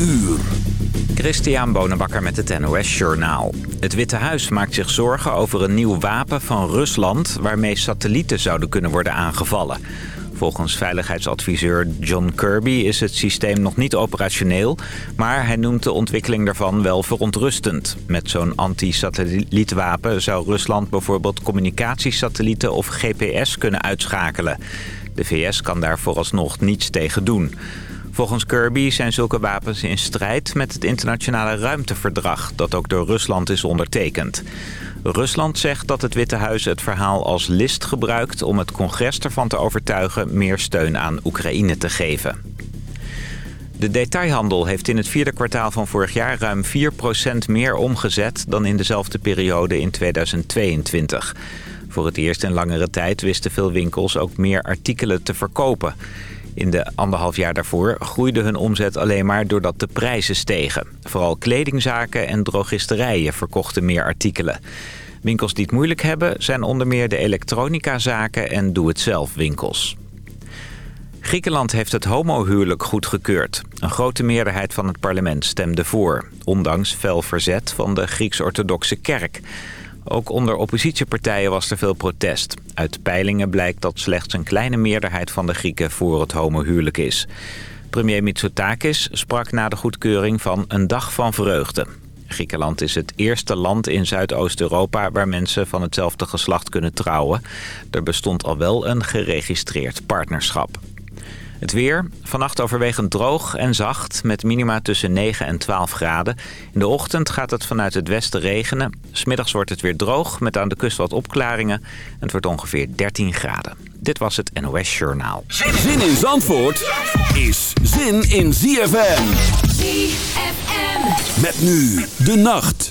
uur. Christian Bonenbakker met het NOS Journaal. Het Witte Huis maakt zich zorgen over een nieuw wapen van Rusland... waarmee satellieten zouden kunnen worden aangevallen. Volgens veiligheidsadviseur John Kirby is het systeem nog niet operationeel... maar hij noemt de ontwikkeling daarvan wel verontrustend. Met zo'n anti-satellietwapen zou Rusland bijvoorbeeld communicatiesatellieten of GPS kunnen uitschakelen. De VS kan daar vooralsnog niets tegen doen. Volgens Kirby zijn zulke wapens in strijd met het internationale ruimteverdrag... dat ook door Rusland is ondertekend. Rusland zegt dat het Witte Huis het verhaal als list gebruikt... om het congres ervan te overtuigen meer steun aan Oekraïne te geven. De detailhandel heeft in het vierde kwartaal van vorig jaar ruim 4% meer omgezet... dan in dezelfde periode in 2022. Voor het eerst in langere tijd wisten veel winkels ook meer artikelen te verkopen... In de anderhalf jaar daarvoor groeide hun omzet alleen maar doordat de prijzen stegen. Vooral kledingzaken en drogisterijen verkochten meer artikelen. Winkels die het moeilijk hebben zijn onder meer de elektronicazaken en doe-het-zelf winkels. Griekenland heeft het homohuwelijk goedgekeurd. Een grote meerderheid van het parlement stemde voor, ondanks fel verzet van de Grieks-orthodoxe kerk. Ook onder oppositiepartijen was er veel protest. Uit peilingen blijkt dat slechts een kleine meerderheid van de Grieken voor het homohuwelijk is. Premier Mitsotakis sprak na de goedkeuring van een dag van vreugde. Griekenland is het eerste land in Zuidoost-Europa waar mensen van hetzelfde geslacht kunnen trouwen. Er bestond al wel een geregistreerd partnerschap. Het weer, vannacht overwegend droog en zacht met minima tussen 9 en 12 graden. In de ochtend gaat het vanuit het westen regenen. Smiddags wordt het weer droog met aan de kust wat opklaringen. En het wordt ongeveer 13 graden. Dit was het NOS Journaal. Zin in Zandvoort is zin in ZFM. ZFM. Met nu de nacht.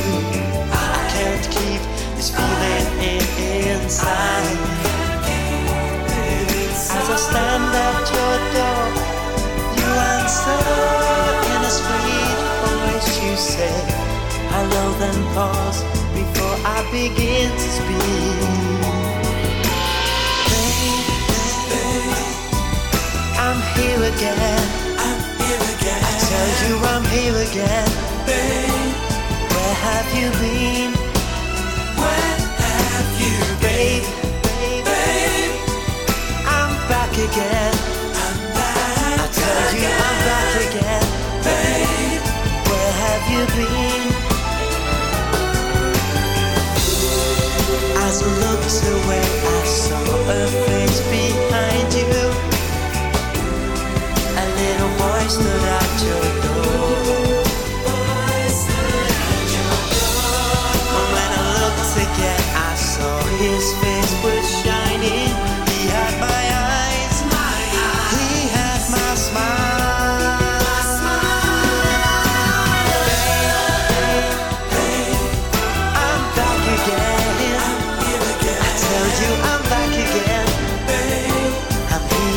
As I stand at your door, you answer in a sweet voice. You say, Hello, then pause before I begin to speak. Babe, I'm here again. I'm here again. I tell you I'm here again. Babe, where have you been? again. I'm back I tell again. you I'm back again. Babe, where have you been? As I looked away, I saw a face behind you. A little voice that I chose.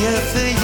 here for you.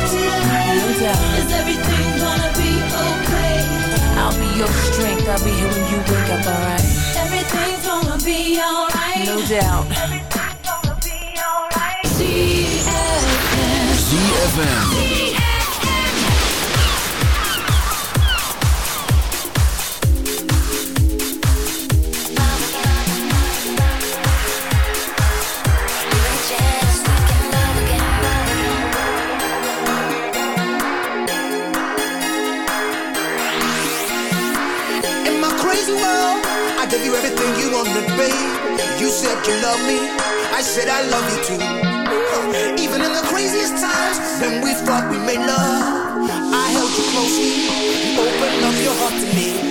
Today? No doubt. Is everything gonna be okay? I'll be your strength. I'll be here when you wake up, alright? Everything's gonna be alright. No doubt. ZFM. Wanted, babe. You said you love me, I said I love you too. Even in the craziest times, when we thought we made love, I held you closely, you opened up your heart to me.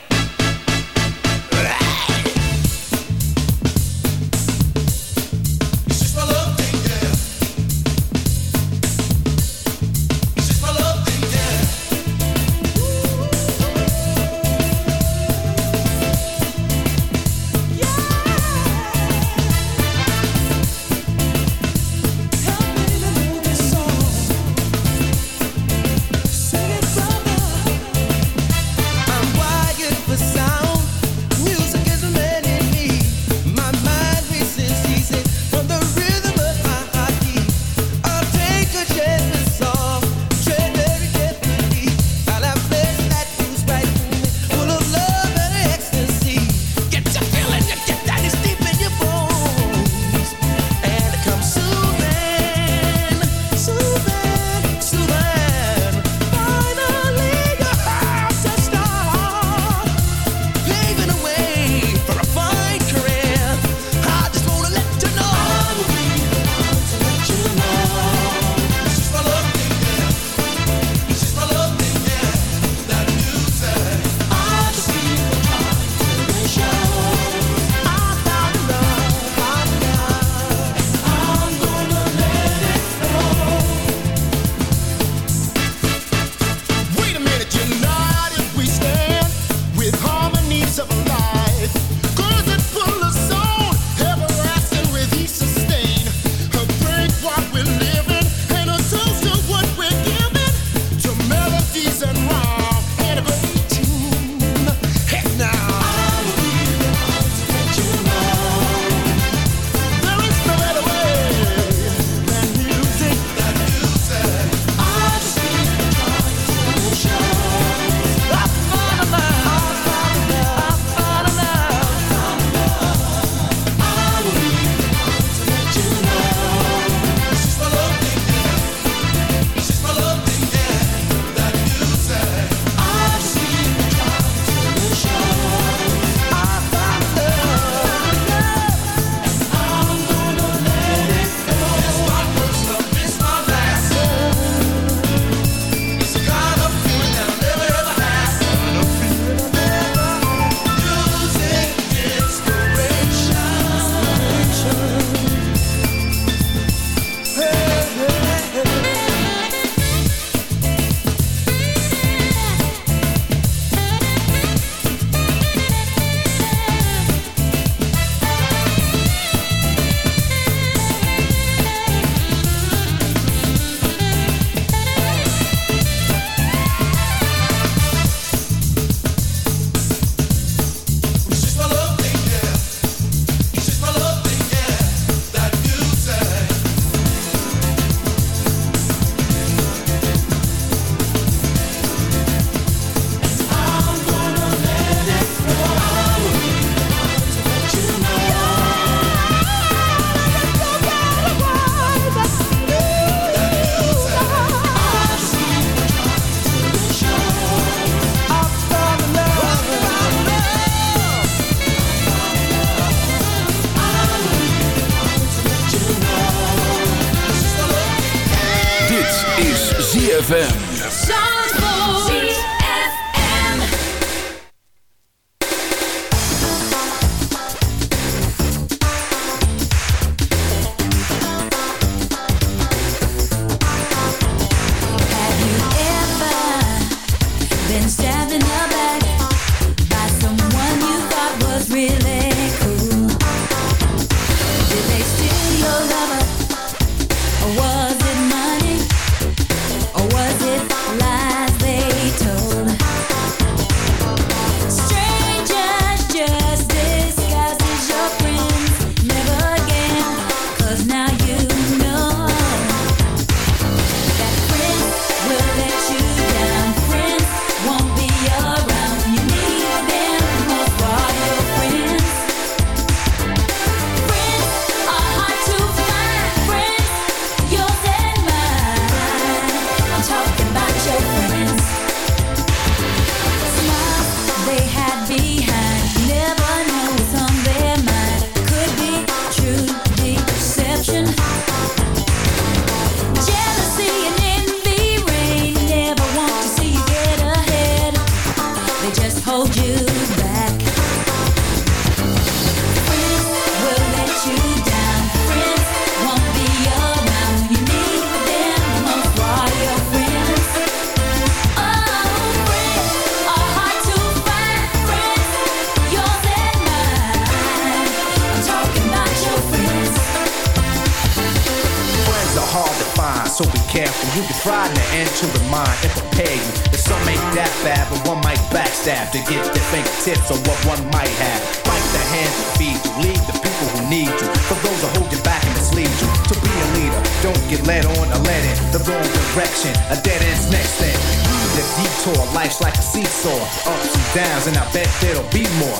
You can try to the mind and prepare you. that some ain't that bad, but one might backstab to get their fingertips on what one might have. Bite the hand that feed you, lead the people who need you. For those who hold you back and mislead you. To be a leader, don't get led on or led in the wrong direction. A dead end's next thing. A detour, life's like a seesaw. Ups and downs, and I bet there'll be more.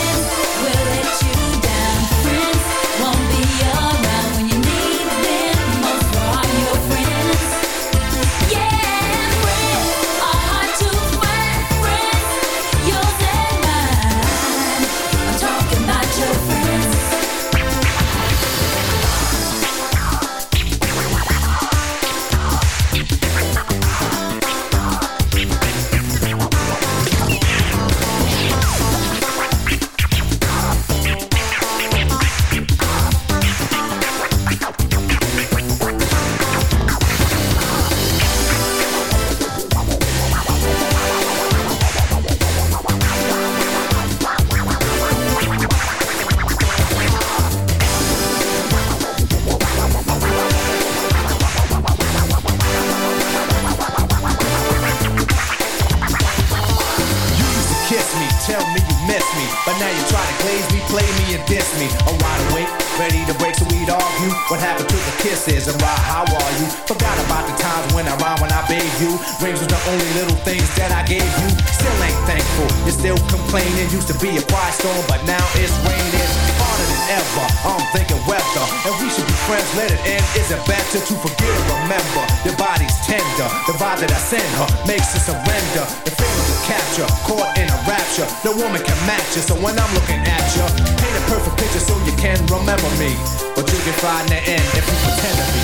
Tell me you miss me, but now you try to glaze me, play me, and diss me. I'm wide awake, ready to break, so we'd argue. What happened to the kisses and why? How are you? Forgot about the times when I rhymed when I bathed you. Rings was the only little things that I gave you. Still ain't thankful, you're still complaining. Used to be a quiet storm, but now it's raining harder than ever. I'm thinking weather, and we should be friends. Let it end. Is it better to forget or remember? Your body's tender. The vibe that I send her makes her surrender. The feelings of capture, caught in a rapture. No woman can match you. So when I'm looking at you, paint a perfect picture so you can remember me. But you can find the end if you pretend to be.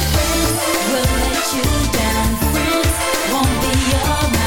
will let you down. Friends won't be around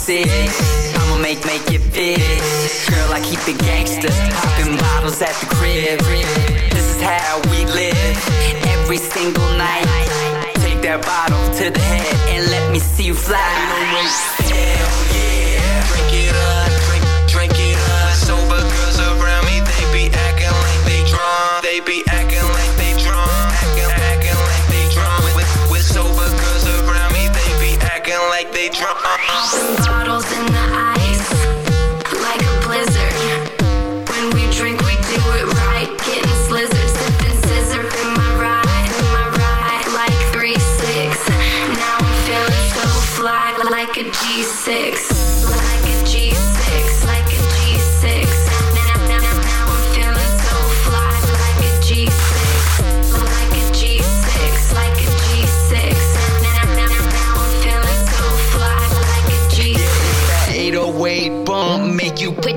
Six. I'ma make, make it fit. Girl, I keep it gangster. Poppin' bottles at the crib. This is how we live. Every single night. Take that bottle to the head and let me see you fly. Hell yeah. Drink it up, drink, drink it up. Sober girls around me, they be acting like they drunk. They be they drunk. Bottles in the ice,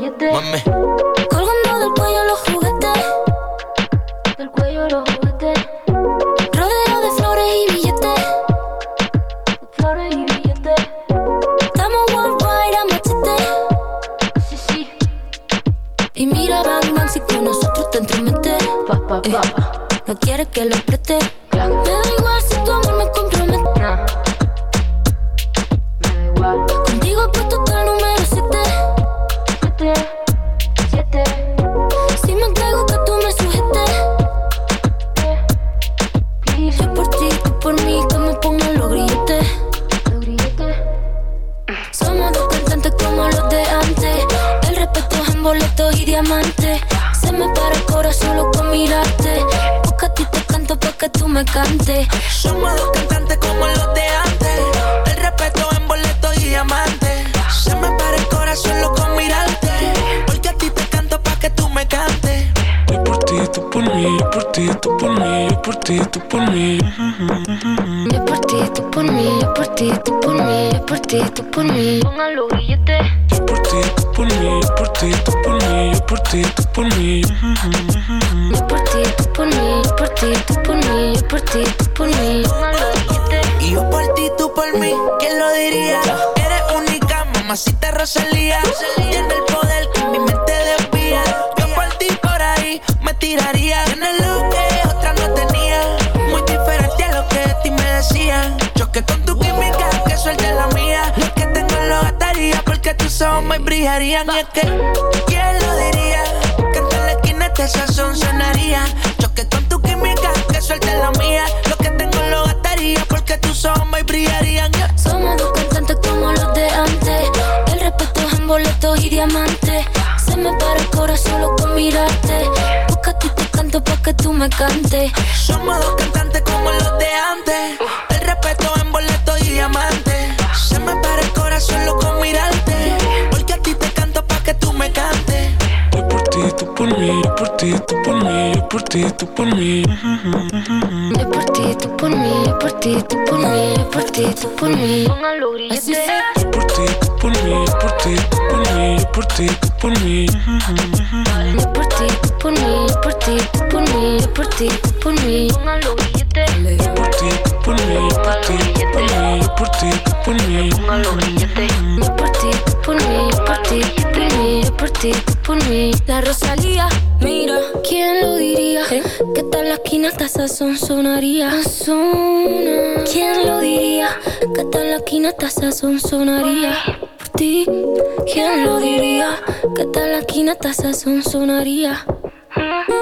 you there. Me cantes. Somos dos cantantes como los de antes. El respeto en boleto y diamante. Se me para el corazón loco mirarte. Porque a ti te canto pa' que tú me cantes. Yo por ti, tú por mí, yo por ti, tú por mí, yo por ti, tú por mí. Yo por ti, tú por mí, yo por ti, tú por mí, yo por ti, tú por mí. Póngalo grillete. Yo por ti, tú por mí, yo por ti, tú por mí, yo por ti, tú por mí. Yo por ti, tú por mí, yo por ti, tú por mí, yo por ti, tú por mí. Y yo por ti, tú por mí, ¿quién lo diría? Eres única, mamacita Rosalía. Tiene el poder que mi mente desvía. Yo por ti, por ahí, me tiraría. Tienes lo que otra no tenía. Muy diferente a lo que de ti me decían. Choque con tu química, que suelte la tus ojos me brillarían. Y es que, ¿quién lo diría? Que en la esquina este sazón sonaría. Choque con tu química, que suelte la mía. Lo que tengo lo gastaría porque tus ojos me brillarían. Yeah. Somos dos cantantes como los de antes. El respeto es en boletos y diamantes. Se me para el corazón solo con mirarte. Porque a ti te canto pa' que tú me cantes. Somos dos cantantes como los de antes. El respeto en boleto y diamante. Se me para el corazón loco ti, tú por mí. Yo por ti, tú por mí, yo por ti, tú por mí, yo por ti, tú por mí. Grillete. Yo por ti, tú por mí, yo por ti, tú por mí, yo por ti, tú por mí. Yo por ti, tú por mí, yo por ti, tú por mí, yo por ti, tú por mí. Yo por ti, tú por mí, yo por ti, tú por mí, yo por ti, tú por mí. Por ti, ti, por mí. La Rosalía, mira, ¿quién lo diría? Que tal la esquina hasta sazón sonaría. ¿Quién lo diría? Que tal la esquina hasta sazón sonaría. Por ti, ¿quién lo diría? Que tal la esquina hasta sazón sonaría. ¿Quién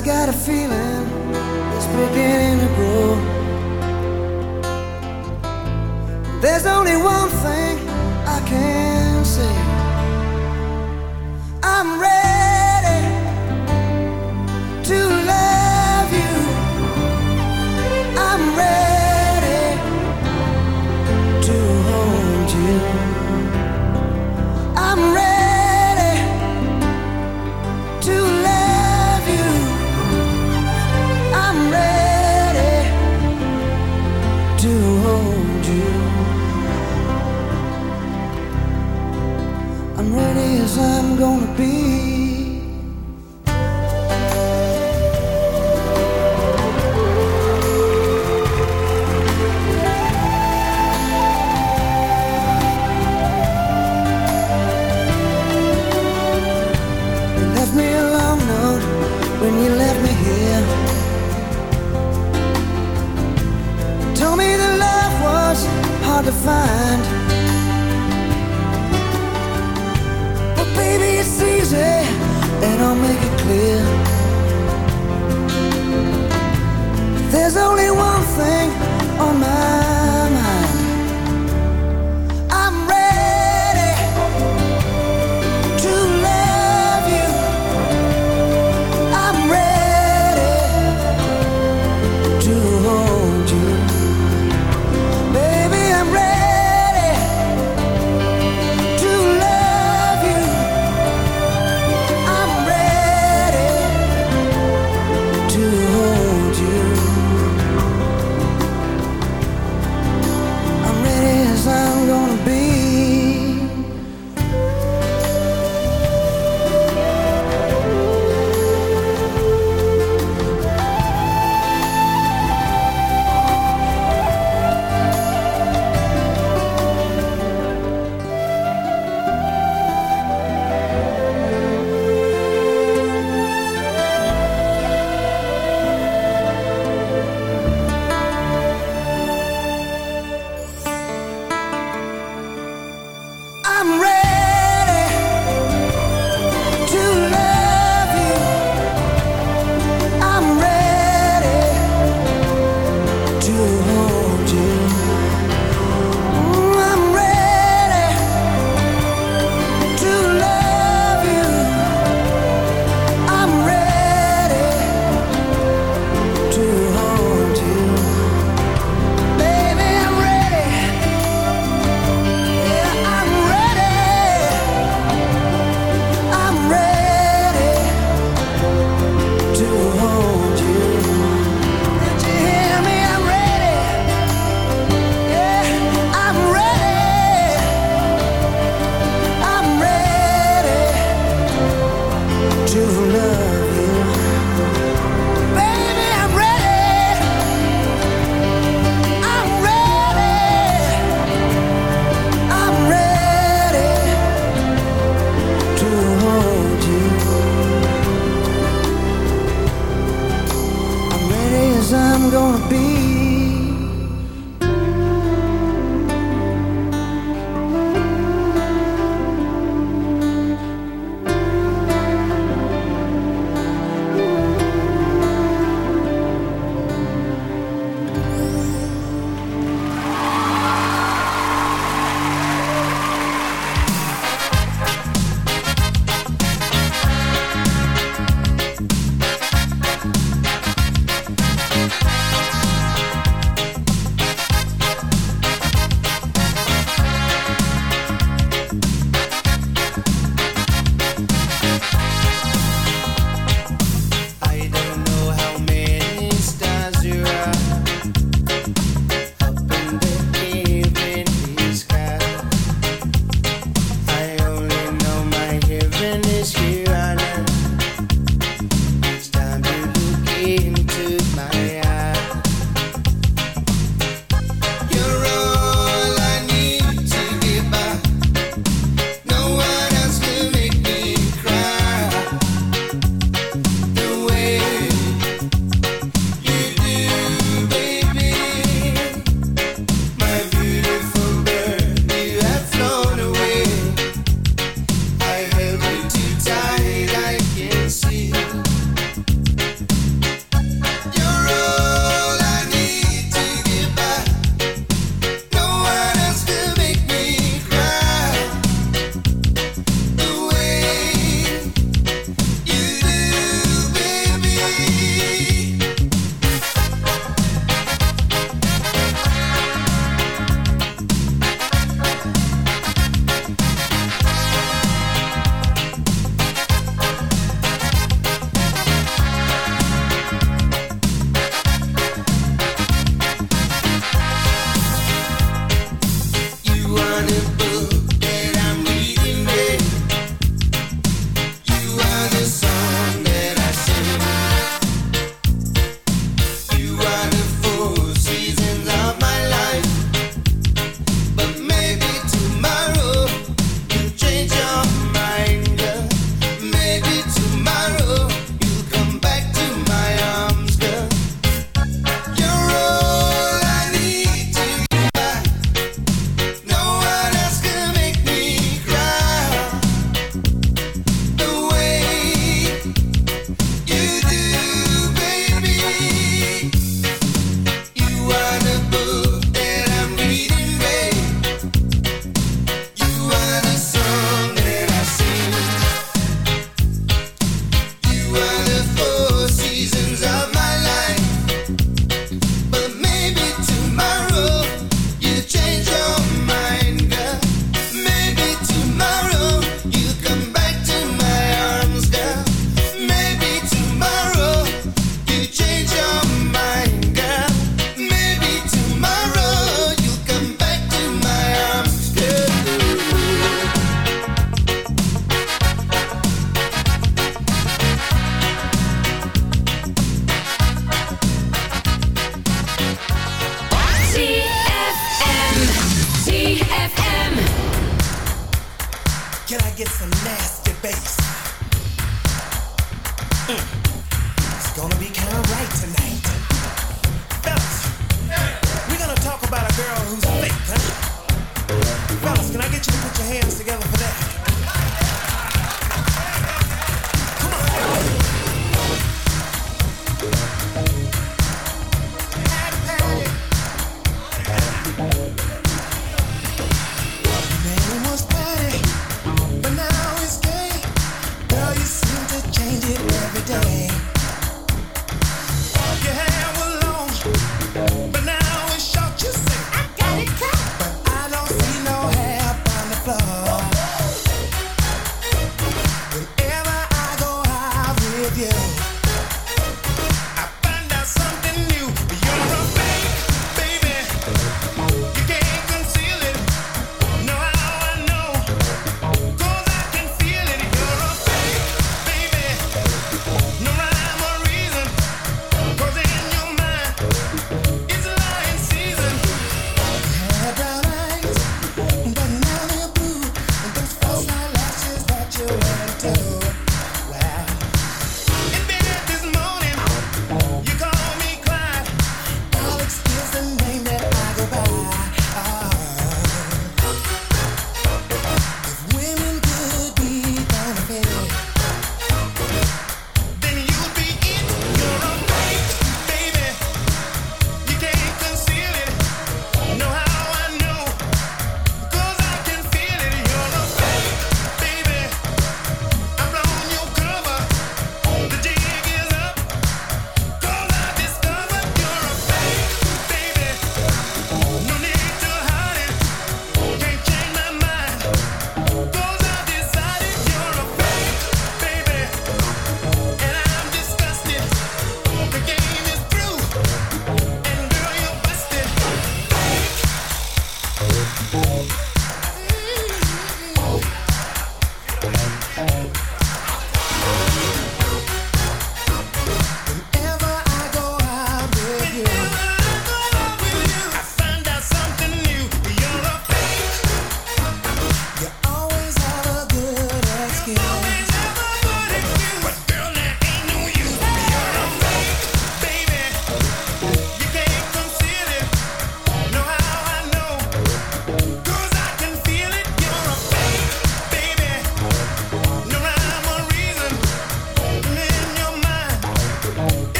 I got a feeling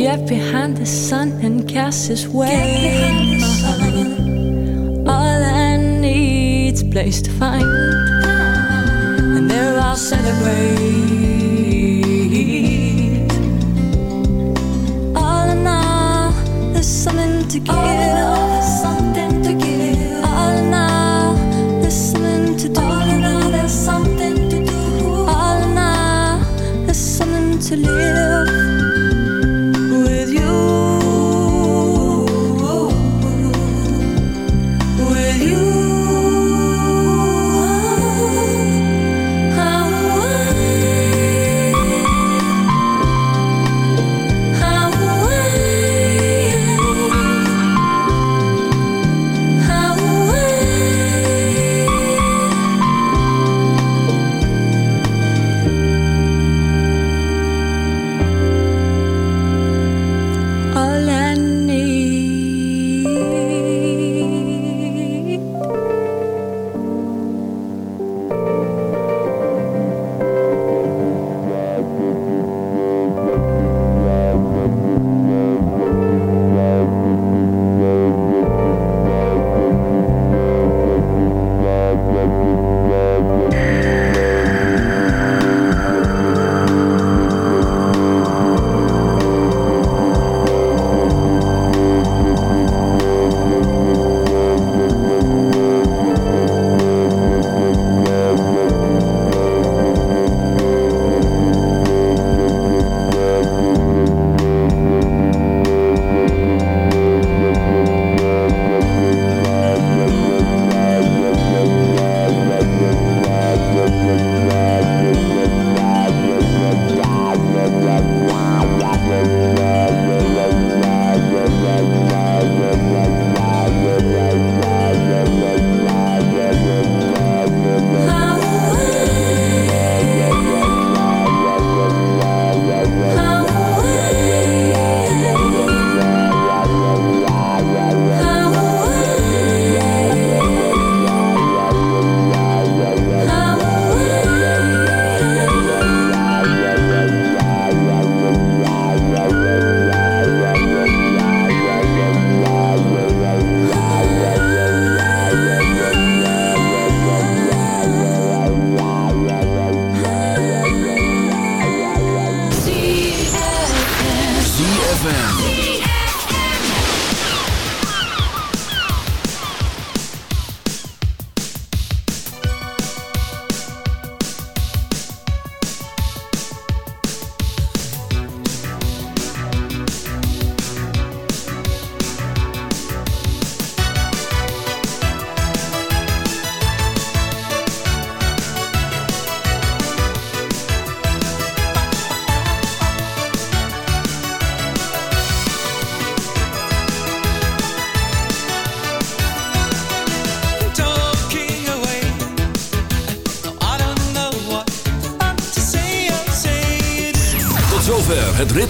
get behind the sun and cast his way. All I need's place to find, and there I'll celebrate. All in all, there's something to give.